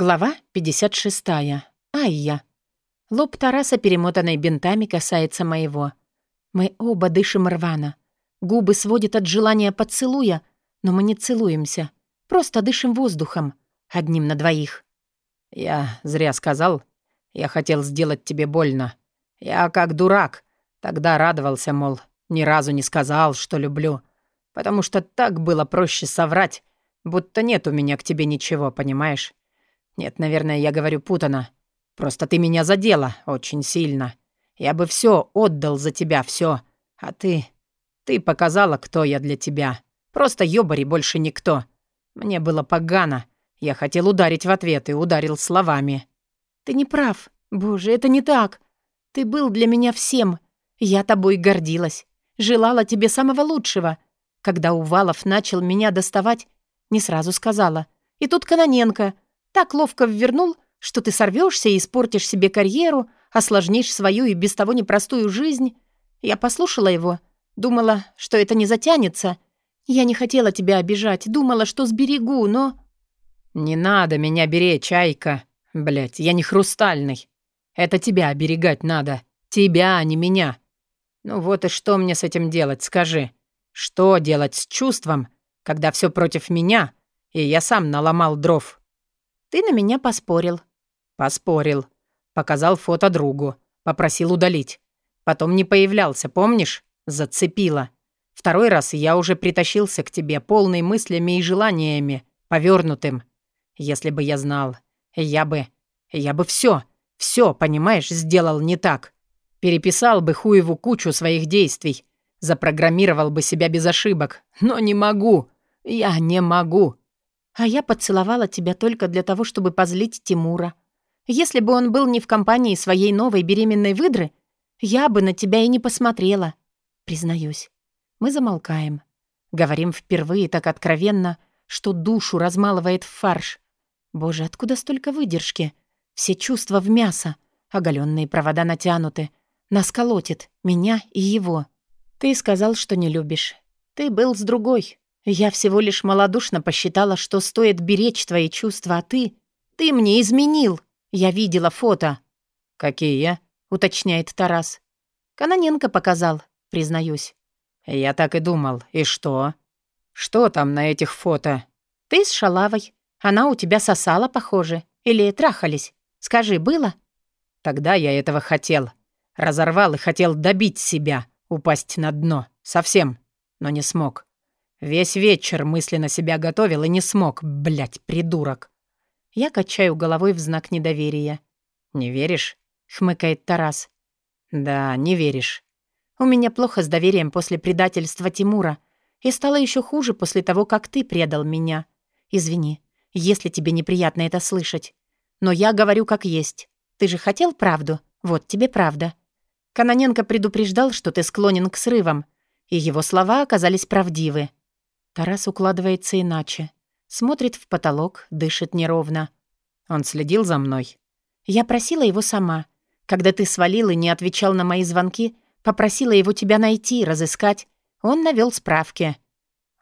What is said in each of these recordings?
Глава 56. Айя. Лоб Тараса, перемотанный бинтами, касается моего. Мы оба дышим рвано. Губы сводят от желания поцелуя, но мы не целуемся. Просто дышим воздухом. Одним на двоих. «Я зря сказал. Я хотел сделать тебе больно. Я как дурак. Тогда радовался, мол, ни разу не сказал, что люблю. Потому что так было проще соврать, будто нет у меня к тебе ничего, понимаешь? Нет, наверное, я говорю путано. Просто ты меня задела очень сильно. Я бы все отдал за тебя, все. А ты... Ты показала, кто я для тебя. Просто ёбари больше никто. Мне было погано. Я хотел ударить в ответ и ударил словами. Ты не прав. Боже, это не так. Ты был для меня всем. Я тобой гордилась. Желала тебе самого лучшего. Когда Увалов начал меня доставать, не сразу сказала. И тут Каноненко — так ловко ввернул, что ты сорвешься и испортишь себе карьеру, осложнишь свою и без того непростую жизнь. Я послушала его, думала, что это не затянется. Я не хотела тебя обижать, думала, что сберегу, но... «Не надо меня беречь, Айка. Блядь, я не хрустальный. Это тебя оберегать надо. Тебя, а не меня. Ну вот и что мне с этим делать, скажи? Что делать с чувством, когда все против меня, и я сам наломал дров?» Ты на меня поспорил». «Поспорил. Показал фото другу. Попросил удалить. Потом не появлялся, помнишь? Зацепила. Второй раз я уже притащился к тебе, полный мыслями и желаниями, повернутым. Если бы я знал, я бы... Я бы все, все, понимаешь, сделал не так. Переписал бы хуеву кучу своих действий, запрограммировал бы себя без ошибок. Но не могу. Я не могу. А я поцеловала тебя только для того, чтобы позлить Тимура. Если бы он был не в компании своей новой беременной выдры, я бы на тебя и не посмотрела. Признаюсь. Мы замолкаем. Говорим впервые так откровенно, что душу размалывает в фарш. Боже, откуда столько выдержки? Все чувства в мясо. Оголенные провода натянуты. Нас колотит, меня и его. Ты сказал, что не любишь. Ты был с другой. Я всего лишь малодушно посчитала, что стоит беречь твои чувства, а ты... Ты мне изменил. Я видела фото. «Какие?» — уточняет Тарас. Каноненко показал, признаюсь. «Я так и думал. И что?» «Что там на этих фото?» «Ты с шалавой. Она у тебя сосала, похоже. Или трахались. Скажи, было?» «Тогда я этого хотел. Разорвал и хотел добить себя, упасть на дно. Совсем. Но не смог. Весь вечер мысленно себя готовил и не смог, блядь, придурок. Я качаю головой в знак недоверия. «Не веришь?» — хмыкает Тарас. «Да, не веришь». «У меня плохо с доверием после предательства Тимура. И стало еще хуже после того, как ты предал меня. Извини, если тебе неприятно это слышать. Но я говорю как есть. Ты же хотел правду? Вот тебе правда. Каноненко предупреждал, что ты склонен к срывам, и его слова оказались правдивы. Тарас укладывается иначе. Смотрит в потолок, дышит неровно. Он следил за мной. Я просила его сама. Когда ты свалил и не отвечал на мои звонки, попросила его тебя найти, разыскать. Он навел справки.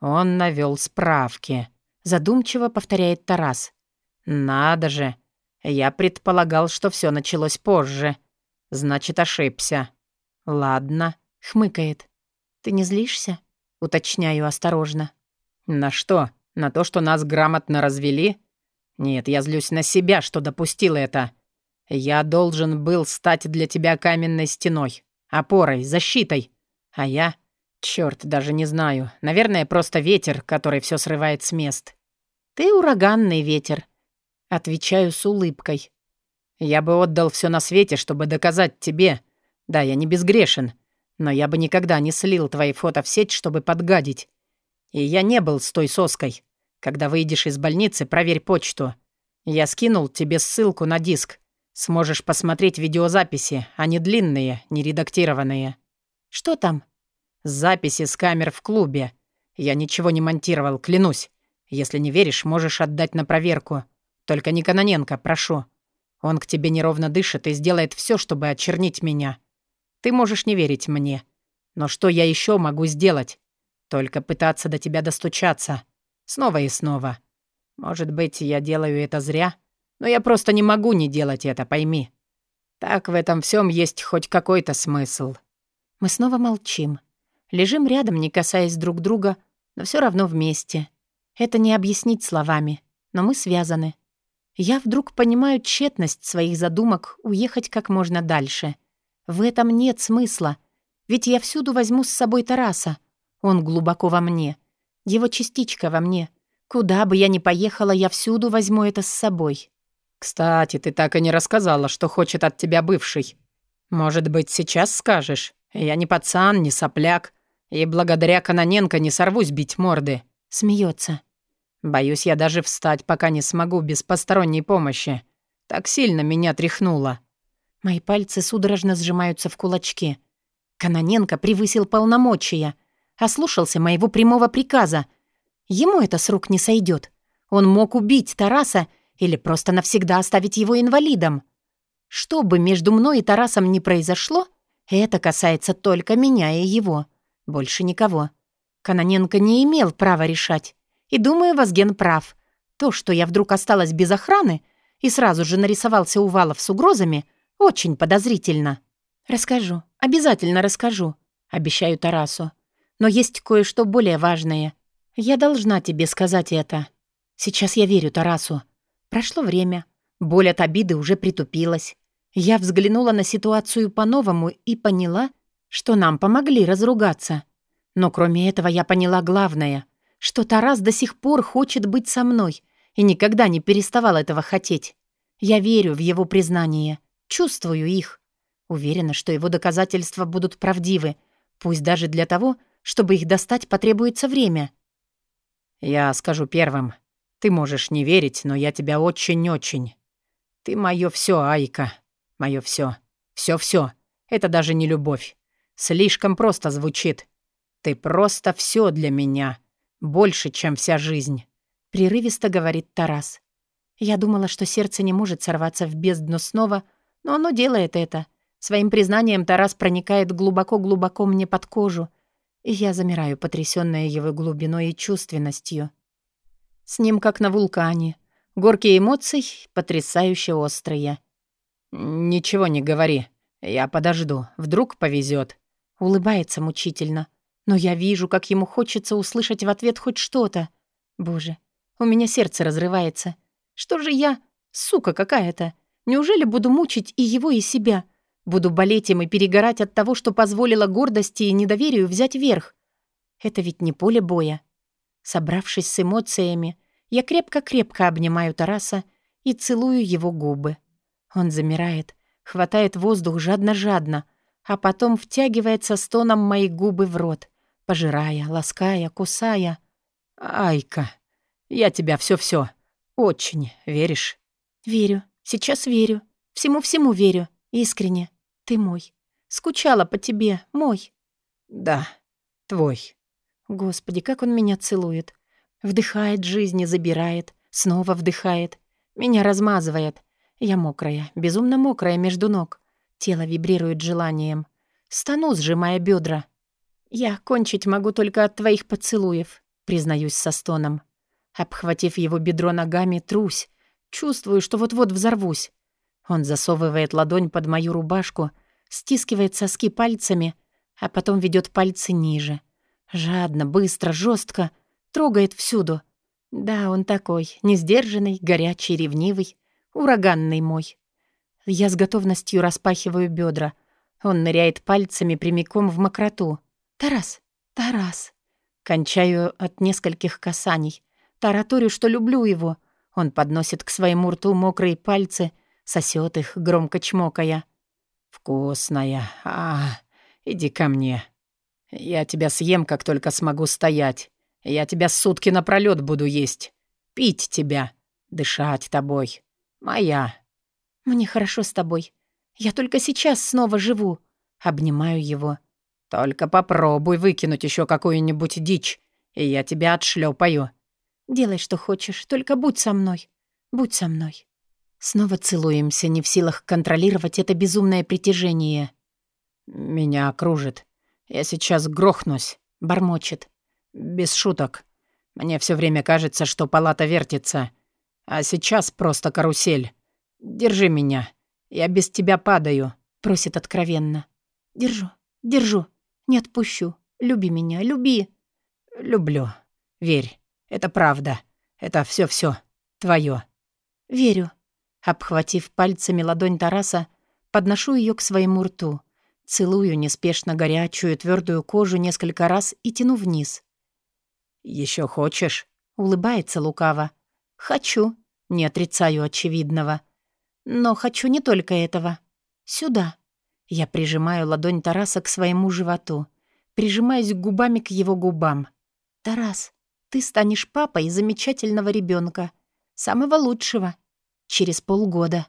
Он навел справки. Задумчиво повторяет Тарас. Надо же. Я предполагал, что все началось позже. Значит, ошибся. Ладно, хмыкает. Ты не злишься? Уточняю осторожно. «На что? На то, что нас грамотно развели? Нет, я злюсь на себя, что допустил это. Я должен был стать для тебя каменной стеной, опорой, защитой. А я... Чёрт, даже не знаю. Наверное, просто ветер, который все срывает с мест. Ты ураганный ветер. Отвечаю с улыбкой. Я бы отдал все на свете, чтобы доказать тебе. Да, я не безгрешен, но я бы никогда не слил твои фото в сеть, чтобы подгадить. И я не был с той соской. Когда выйдешь из больницы, проверь почту. Я скинул тебе ссылку на диск. Сможешь посмотреть видеозаписи, не длинные, не редактированные. Что там? Записи с камер в клубе. Я ничего не монтировал, клянусь. Если не веришь, можешь отдать на проверку. Только не Каноненко, прошу. Он к тебе неровно дышит и сделает все, чтобы очернить меня. Ты можешь не верить мне. Но что я еще могу сделать? Только пытаться до тебя достучаться. Снова и снова. Может быть, я делаю это зря? Но я просто не могу не делать это, пойми. Так в этом всем есть хоть какой-то смысл». Мы снова молчим. Лежим рядом, не касаясь друг друга, но все равно вместе. Это не объяснить словами, но мы связаны. Я вдруг понимаю тщетность своих задумок уехать как можно дальше. В этом нет смысла, ведь я всюду возьму с собой Тараса. Он глубоко во мне. Его частичка во мне. Куда бы я ни поехала, я всюду возьму это с собой. «Кстати, ты так и не рассказала, что хочет от тебя бывший. Может быть, сейчас скажешь? Я не пацан, не сопляк, и благодаря Каноненко не сорвусь бить морды». Смеется. Боюсь, я даже встать пока не смогу без посторонней помощи. Так сильно меня тряхнуло. Мои пальцы судорожно сжимаются в кулачки. Каноненко превысил полномочия, ослушался моего прямого приказа. Ему это с рук не сойдет. Он мог убить Тараса или просто навсегда оставить его инвалидом. Что бы между мной и Тарасом ни произошло, это касается только меня и его. Больше никого. Каноненко не имел права решать. И думаю, Возген прав. То, что я вдруг осталась без охраны и сразу же нарисовался Увалов с угрозами, очень подозрительно. Расскажу, обязательно расскажу, обещаю Тарасу. Но есть кое-что более важное. Я должна тебе сказать это. Сейчас я верю Тарасу. Прошло время. Боль от обиды уже притупилась. Я взглянула на ситуацию по-новому и поняла, что нам помогли разругаться. Но кроме этого я поняла главное — что Тарас до сих пор хочет быть со мной и никогда не переставал этого хотеть. Я верю в его признание, чувствую их. Уверена, что его доказательства будут правдивы, пусть даже для того, чтобы их достать потребуется время. Я скажу первым. Ты можешь не верить, но я тебя очень-очень. Ты моё всё, Айка. Моё всё. Всё-всё. Это даже не любовь. Слишком просто звучит. Ты просто всё для меня. Больше, чем вся жизнь», — прерывисто говорит Тарас. Я думала, что сердце не может сорваться в бездну снова, но оно делает это. Своим признанием Тарас проникает глубоко-глубоко мне под кожу, я замираю, потрясённая его глубиной и чувственностью. С ним как на вулкане. Горки эмоций потрясающе острые. «Ничего не говори. Я подожду. Вдруг повезет. Улыбается мучительно. Но я вижу, как ему хочется услышать в ответ хоть что-то. Боже, у меня сердце разрывается. Что же я, сука какая-то? Неужели буду мучить и его, и себя? Буду болеть им и перегорать от того, что позволило гордости и недоверию взять верх? Это ведь не поле боя. Собравшись с эмоциями, я крепко-крепко обнимаю Тараса и целую его губы. Он замирает, хватает воздух жадно-жадно, а потом втягивает со стоном мои губы в рот — пожирая, лаская, кусая. «Айка, я тебя все-все очень веришь?» «Верю. Сейчас верю. Всему-всему верю. Искренне. Ты мой. Скучала по тебе. Мой». «Да, твой». Господи, как он меня целует. Вдыхает жизнь и забирает. Снова вдыхает. Меня размазывает. Я мокрая, безумно мокрая между ног. Тело вибрирует желанием. Стану, сжимая бедра. «Я кончить могу только от твоих поцелуев», — признаюсь со стоном. Обхватив его бедро ногами, трусь. Чувствую, что вот-вот взорвусь. Он засовывает ладонь под мою рубашку, стискивает соски пальцами, а потом ведет пальцы ниже. Жадно, быстро, жестко, трогает всюду. Да, он такой, несдержанный, горячий, ревнивый, ураганный мой. Я с готовностью распахиваю бедра. Он ныряет пальцами прямиком в мокроту. «Тарас! Тарас!» Кончаю от нескольких касаний. Тараторю, что люблю его. Он подносит к своему рту мокрые пальцы, сосет их, громко чмокая. «Вкусная! А, иди ко мне. Я тебя съем, как только смогу стоять. Я тебя сутки напролёт буду есть. Пить тебя, дышать тобой. Моя». «Мне хорошо с тобой. Я только сейчас снова живу». Обнимаю его. Только попробуй выкинуть еще какую-нибудь дичь, и я тебя отшлепаю. Делай, что хочешь, только будь со мной. Будь со мной. Снова целуемся, не в силах контролировать это безумное притяжение. Меня окружит. Я сейчас грохнусь, бормочет. Без шуток. Мне все время кажется, что палата вертится. А сейчас просто карусель. Держи меня. Я без тебя падаю», — просит откровенно. «Держу, держу. Не отпущу. Люби меня, люби». «Люблю. Верь. Это правда. Это все-все. Твое». «Верю». Обхватив пальцами ладонь Тараса, подношу ее к своему рту. Целую неспешно горячую твердую кожу несколько раз и тяну вниз. Еще хочешь?» — улыбается лукаво. «Хочу». Не отрицаю очевидного. Но хочу не только этого. Сюда. Я прижимаю ладонь Тараса к своему животу. Прижимаюсь губами к его губам. «Тарас, ты станешь папой замечательного ребенка, Самого лучшего. Через полгода».